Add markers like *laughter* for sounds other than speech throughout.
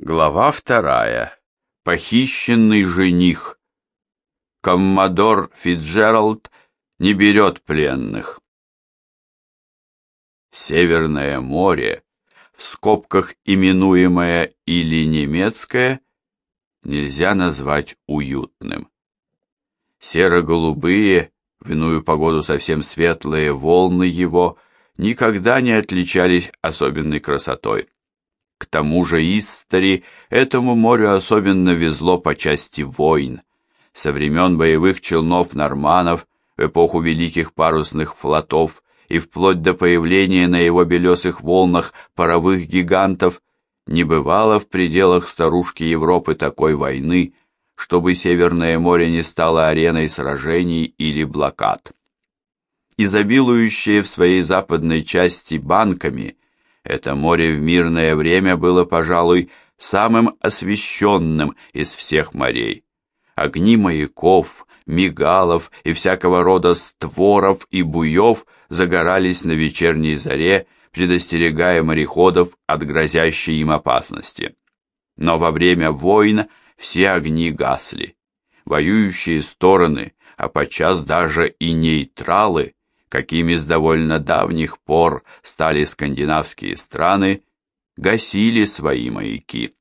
Глава вторая. Похищенный жених. Коммодор Фитджеральд не берет пленных. Северное море, в скобках именуемое или немецкое, нельзя назвать уютным. Серо-голубые, в иную погоду совсем светлые волны его никогда не отличались особенной красотой. К тому же Истори этому морю особенно везло по части войн. Со времен боевых челнов-норманов, в эпоху великих парусных флотов и вплоть до появления на его белесых волнах паровых гигантов, не бывало в пределах старушки Европы такой войны, чтобы Северное море не стало ареной сражений или блокад. Изобилующее в своей западной части банками – это море в мирное время было, пожалуй, самым освещенным из всех морей. Огни маяков, мигалов и всякого рода створов и буев загорались на вечерней заре, предостерегая мореходов от грозящей им опасности. Но во время войн все огни гасли. Воюющие стороны, а подчас даже и нейтралы, какими с довольно давних пор стали скандинавские страны, гасили свои маяки.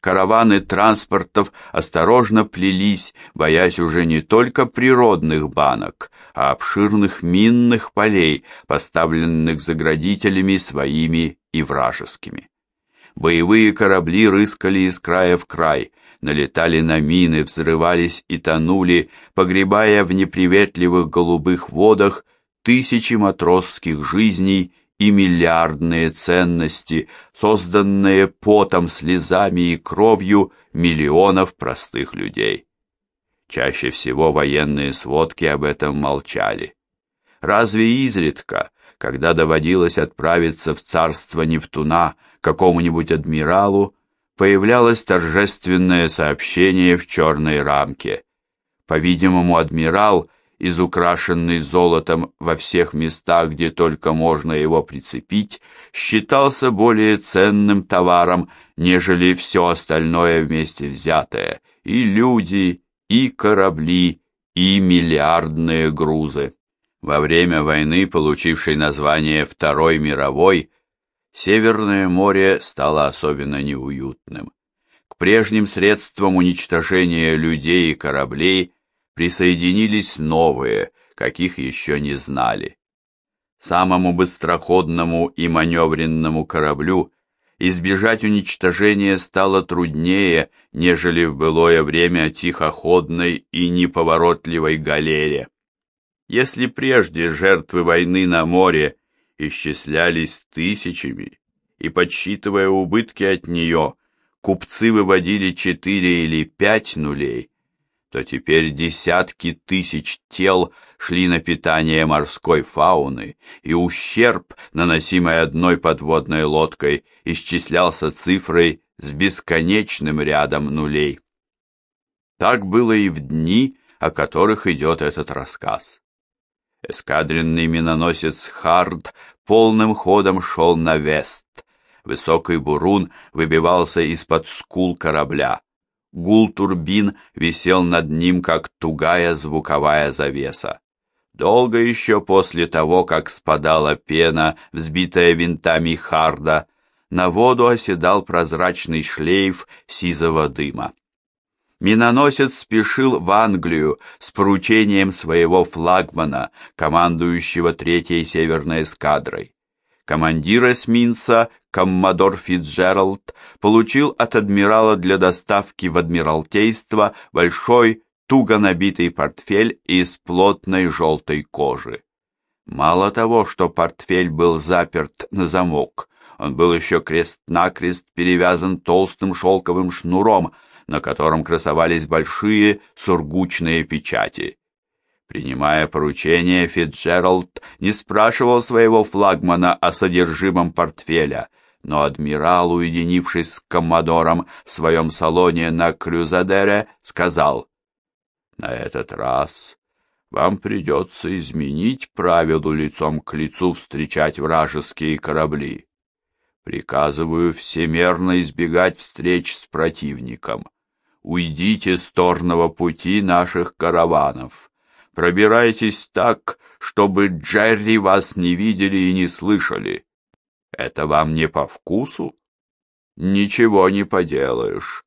Караваны транспортов осторожно плелись, боясь уже не только природных банок, а обширных минных полей, поставленных заградителями своими и вражескими. Боевые корабли рыскали из края в край, налетали на мины, взрывались и тонули, погребая в неприветливых голубых водах тысячи матросских жизней и миллиардные ценности, созданные потом, слезами и кровью миллионов простых людей. Чаще всего военные сводки об этом молчали. Разве изредка, когда доводилось отправиться в царство Нептуна какому-нибудь адмиралу, появлялось торжественное сообщение в черной рамке. По-видимому, адмирал изукрашенный золотом во всех местах, где только можно его прицепить, считался более ценным товаром, нежели все остальное вместе взятое, и люди, и корабли, и миллиардные грузы. Во время войны, получившей название Второй мировой, Северное море стало особенно неуютным. К прежним средствам уничтожения людей и кораблей присоединились новые, каких еще не знали. Самому быстроходному и маневренному кораблю избежать уничтожения стало труднее, нежели в былое время тихоходной и неповоротливой галере. Если прежде жертвы войны на море исчислялись тысячами, и, подсчитывая убытки от нее, купцы выводили четыре или пять нулей, то теперь десятки тысяч тел шли на питание морской фауны, и ущерб, наносимый одной подводной лодкой, исчислялся цифрой с бесконечным рядом нулей. Так было и в дни, о которых идет этот рассказ. Эскадренный миноносец Хард полным ходом шел на вест. Высокий бурун выбивался из-под скул корабля. Гул турбин висел над ним, как тугая звуковая завеса. Долго еще после того, как спадала пена, взбитая винтами харда, на воду оседал прозрачный шлейф сизого дыма. Миноносец спешил в Англию с поручением своего флагмана, командующего Третьей Северной эскадрой. Командир эсминца, коммодор Фитджеральд, получил от адмирала для доставки в адмиралтейство большой, туго набитый портфель из плотной желтой кожи. Мало того, что портфель был заперт на замок, он был еще крест-накрест перевязан толстым шелковым шнуром, на котором красовались большие сургучные печати. Принимая поручение, Фитджеральд не спрашивал своего флагмана о содержимом портфеля, но адмирал, уединившись с коммодором в своем салоне на Крюзадере, сказал, «На этот раз вам придется изменить правилу лицом к лицу встречать вражеские корабли. Приказываю всемерно избегать встреч с противником. Уйдите с торного пути наших караванов. Пробирайтесь так, чтобы Джерри вас не видели и не слышали. Это вам не по вкусу? Ничего не поделаешь.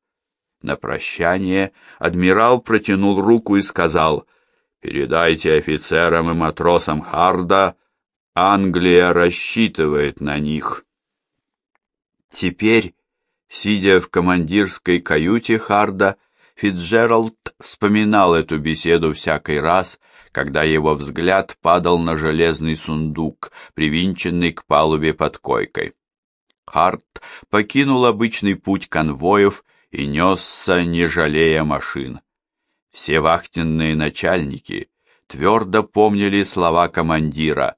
На прощание адмирал протянул руку и сказал, «Передайте офицерам и матросам Харда, Англия рассчитывает на них». Теперь, сидя в командирской каюте Харда, Фитджеральд вспоминал эту беседу всякий раз, когда его взгляд падал на железный сундук, привинченный к палубе под койкой. Харт покинул обычный путь конвоев и несся, не жалея машин. Все вахтенные начальники твердо помнили слова командира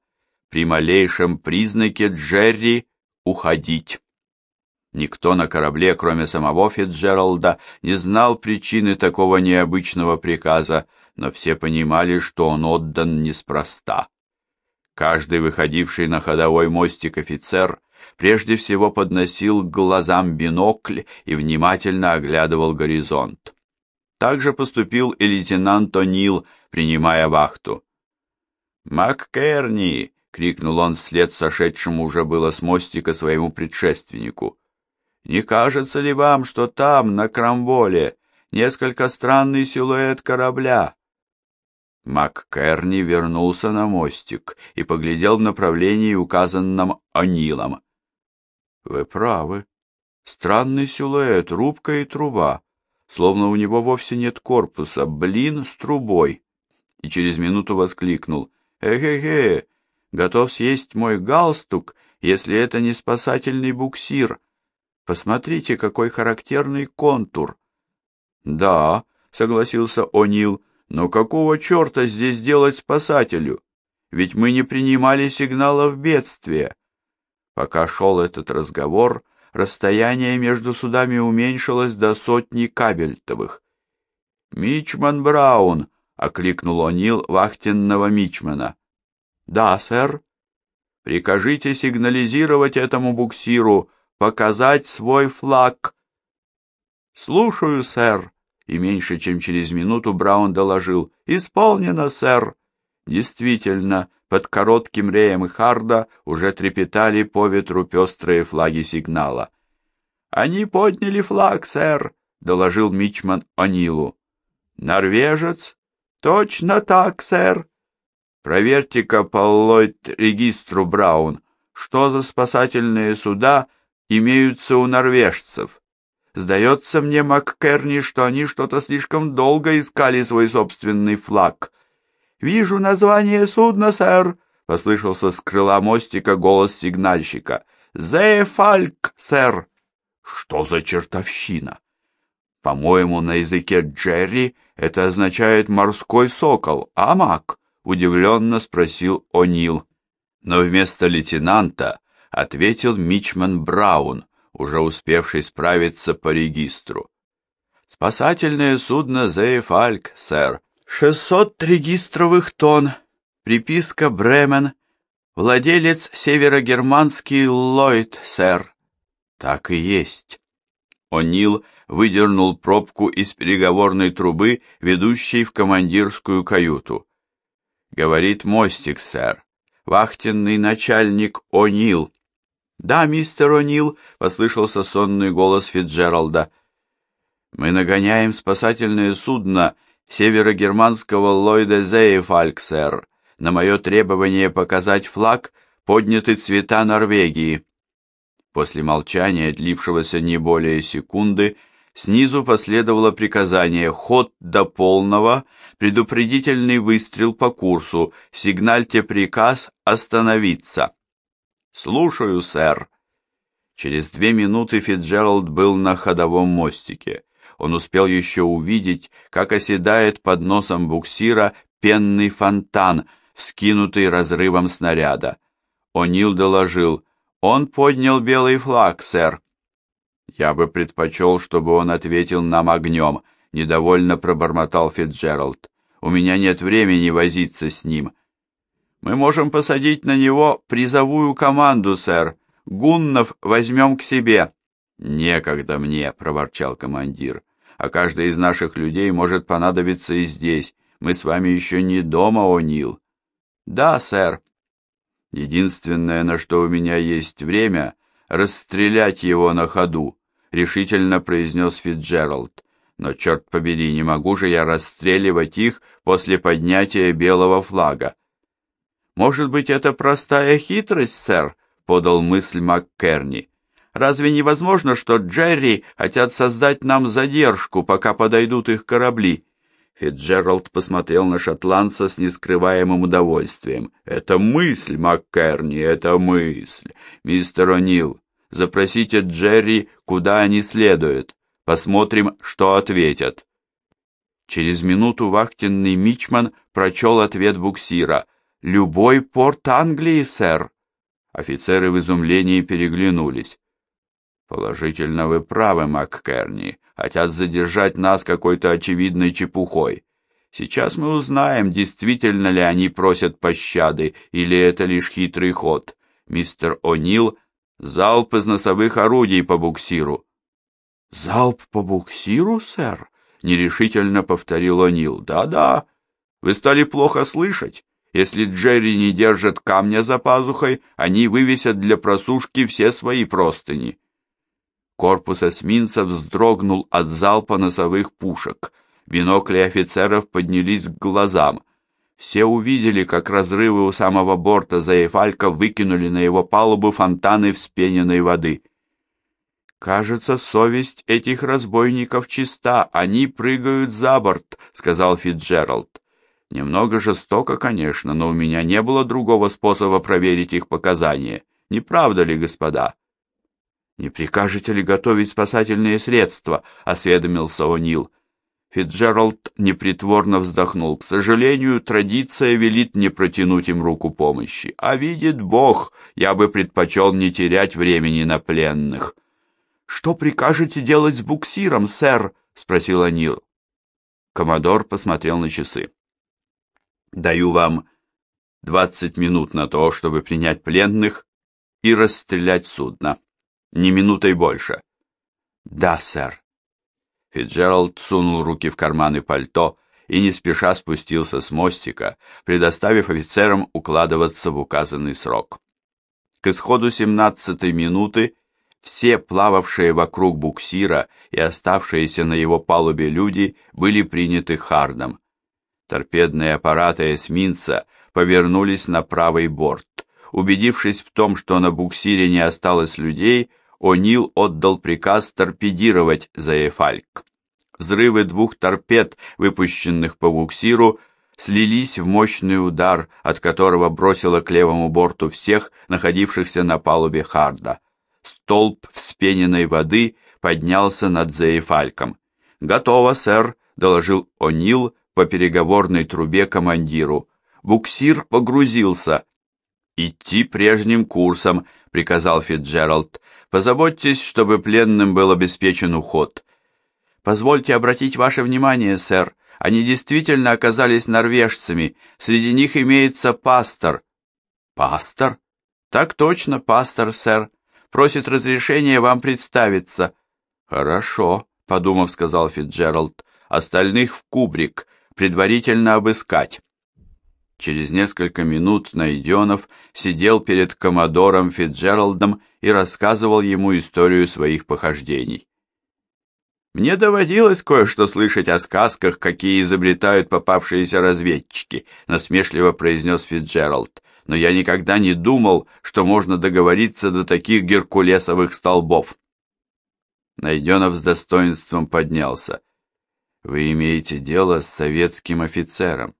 «При малейшем признаке Джерри уходить». Никто на корабле, кроме самого Фитджералда, не знал причины такого необычного приказа, но все понимали, что он отдан неспроста. Каждый выходивший на ходовой мостик офицер прежде всего подносил к глазам бинокль и внимательно оглядывал горизонт. Так же поступил и лейтенант О'Нил, принимая вахту. «МакКерни!» — крикнул он вслед сошедшему уже было с мостика своему предшественнику. Не кажется ли вам, что там, на Крамболе, несколько странный силуэт корабля?» МакКерни вернулся на мостик и поглядел в направлении, указанном Анилом. «Вы правы. Странный силуэт, рубка и труба, словно у него вовсе нет корпуса, блин с трубой». И через минуту воскликнул. «Эхе-хе, готов съесть мой галстук, если это не спасательный буксир». Посмотрите, какой характерный контур. Да, согласился О'Нил, но какого черта здесь делать спасателю? Ведь мы не принимали сигналов бедствия. Пока шел этот разговор, расстояние между судами уменьшилось до сотни кабельтовых. «Мичман Браун!» — окликнул О'Нил вахтенного мичмана. «Да, сэр. Прикажите сигнализировать этому буксиру, показать свой флаг. Слушаю, сэр. И меньше чем через минуту Браун доложил. Исполнено, сэр. Действительно, под коротким реем Харда уже трепетали по ветру пестрые флаги сигнала. «Они подняли флаг, сэр», — доложил Мичман О'Нилу. «Норвежец?» «Точно так, сэр». «Проверьте-ка по Ллойд-регистру, Браун, что за спасательные суда имеются у норвежцев. Сдается мне, МакКерни, что они что-то слишком долго искали свой собственный флаг. «Вижу название судна, сэр», — послышался с крыла мостика голос сигнальщика. «Зеефальк, сэр». «Что за чертовщина?» «По-моему, на языке Джерри это означает «морской сокол», а Мак?» — удивленно спросил О'Нил. Но вместо лейтенанта ответил Мичман Браун, уже успевший справиться по регистру. «Спасательное судно «Зеефальк», сэр. Шестьсот регистровых тонн. Приписка «Бремен». Владелец северогерманский Ллойд, сэр». «Так и есть». О'Нил выдернул пробку из переговорной трубы, ведущей в командирскую каюту. «Говорит мостик, сэр. Вахтенный начальник О'Нил. «Да, мистер О'Нил», — послышался сонный голос Фитджералда. «Мы нагоняем спасательное судно северогерманского Ллойда Зейфальк, сэр, на мое требование показать флаг, подняты цвета Норвегии». После молчания, длившегося не более секунды, снизу последовало приказание «Ход до полного», предупредительный выстрел по курсу, сигнальте приказ «Остановиться». «Слушаю, сэр». Через две минуты Фитджеральд был на ходовом мостике. Он успел еще увидеть, как оседает под носом буксира пенный фонтан, вскинутый разрывом снаряда. О'Нил доложил, «Он поднял белый флаг, сэр». «Я бы предпочел, чтобы он ответил нам огнем», — недовольно пробормотал Фитджеральд. «У меня нет времени возиться с ним». Мы можем посадить на него призовую команду, сэр. Гуннов возьмем к себе». «Некогда мне», — проворчал командир. «А каждый из наших людей может понадобиться и здесь. Мы с вами еще не дома, О'Нил». «Да, сэр». «Единственное, на что у меня есть время, расстрелять его на ходу», — решительно произнес Фитджеральд. «Но, черт побери, не могу же я расстреливать их после поднятия белого флага». «Может быть, это простая хитрость, сэр?» — подал мысль МакКерни. Разве невозможно, что Джерри хотят создать нам задержку, пока подойдут их корабли?» Фитджеральд посмотрел на шотландца с нескрываемым удовольствием. «Это мысль, МакКерни, это мысль. Мистер О'Нил, запросите Джерри, куда они следуют. Посмотрим, что ответят». Через минуту вахтенный мичман прочел ответ буксира. «Любой порт Англии, сэр». Офицеры в изумлении переглянулись. Положительно вы правы, МакКерни. Хотят задержать нас какой-то очевидной чепухой. Сейчас мы узнаем, действительно ли они просят пощады, или это лишь хитрый ход. Мистер О'Нил, залп из носовых орудий по буксиру. Залп по буксиру, сэр? Нерешительно повторил О'Нил. Да-да. Вы стали плохо слышать. Если Джерри не держит камня за пазухой, они вывесят для просушки все свои простыни. Корпус эсминца вздрогнул от залпа носовых пушек. Бинокли офицеров поднялись к глазам. Все увидели, как разрывы у самого борта Заефалька выкинули на его палубу фонтаны вспененной воды. «Кажется, совесть этих разбойников чиста, они прыгают за борт», — сказал Фитджеральд. «Немного жестоко, конечно, но у меня не было другого способа проверить их показания. Не правда ли, господа?» «Не прикажете ли готовить спасательные средства?» — осведомился О'Нил. Фитджеральд непритворно вздохнул. «К сожалению, традиция велит не протянуть им руку помощи. А видит Бог, я бы предпочел не терять времени на пленных». «Что прикажете делать с буксиром, сэр?» — спросил О'Нил. Коммодор посмотрел на часы. «Даю вам двадцать минут на то, чтобы принять пленных и расстрелять судно ни минутой больше. Да, сэр. Фитджеральд сунул руки в карманы пальто и не спеша спустился с мостика, предоставив офицерам укладываться в указанный срок. К исходу семнадцатой минуты все плававшие вокруг буксира и оставшиеся на его палубе люди были приняты Хардом. Торпедные аппараты эсминца повернулись на правый борт. Убедившись в том, что на буксире не осталось людей, О'Нил отдал приказ торпедировать Заефальк. Взрывы двух торпед, выпущенных по буксиру, слились в мощный удар, от которого бросило к левому борту всех, находившихся на палубе Харда. Столб вспененной воды поднялся над Заефальком. «Готово, сэр», — доложил О'Нил по переговорной трубе командиру. Буксир погрузился. «Идти прежним курсом», — приказал Фитджеральд. Позаботьтесь, чтобы пленным был обеспечен уход. Позвольте обратить ваше внимание, сэр, они действительно оказались норвежцами. Среди них имеется пастор. Пастор? Так точно, пастор, сэр. Просит разрешения вам представиться. Хорошо, подумав, сказал Фитджеральд. Остальных в кубрик, предварительно обыскать. Через несколько минут Найденов сидел перед коммодором Фитджеральдом и рассказывал ему историю своих похождений. «Мне доводилось кое-что слышать о сказках, какие изобретают попавшиеся разведчики», насмешливо произнес Фитджеральд, «но я никогда не думал, что можно договориться до таких геркулесовых столбов». Найденов с достоинством поднялся. «Вы имеете дело с советским офицером».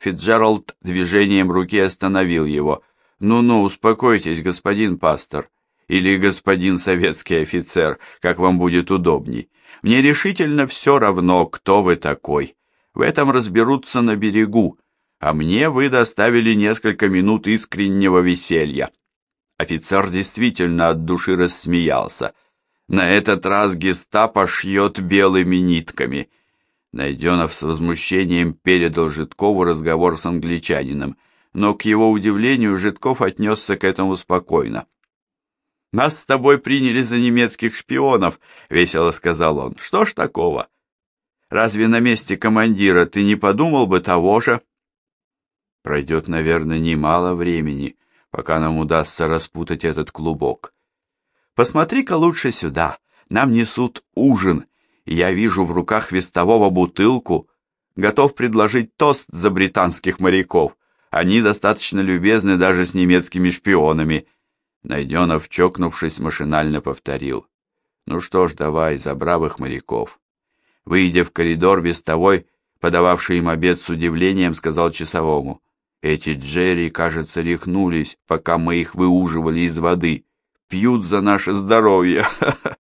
Фитджеральд движением руки остановил его. «Ну-ну, успокойтесь, господин пастор, или господин советский офицер, как вам будет удобней. Мне решительно все равно, кто вы такой. В этом разберутся на берегу, а мне вы доставили несколько минут искреннего веселья». Офицер действительно от души рассмеялся. На этот раз гестапо шьет белыми нитками. Найденов с возмущением передал Житкову разговор с англичанином, но, к его удивлению, Житков отнесся к этому спокойно. Нас с тобой приняли за немецких шпионов, весело сказал он. Что ж такого? Разве на месте командира ты не подумал бы того же? Пройдет, наверное, немало времени, пока нам удастся распутать этот клубок. Посмотри-ка лучше сюда. Нам несут ужин, я вижу в руках вестового бутылку. Готов предложить тост за британских моряков. Они достаточно любезны даже с немецкими шпионами. Найденов, чокнувшись, машинально повторил. Ну что ж, давай, за бравых моряков. Выйдя в коридор, вестовой, подававший им обед с удивлением, сказал часовому. Эти Джерри, кажется, рехнулись, пока мы их выуживали из воды. Пьют за наше здоровье. *laughs*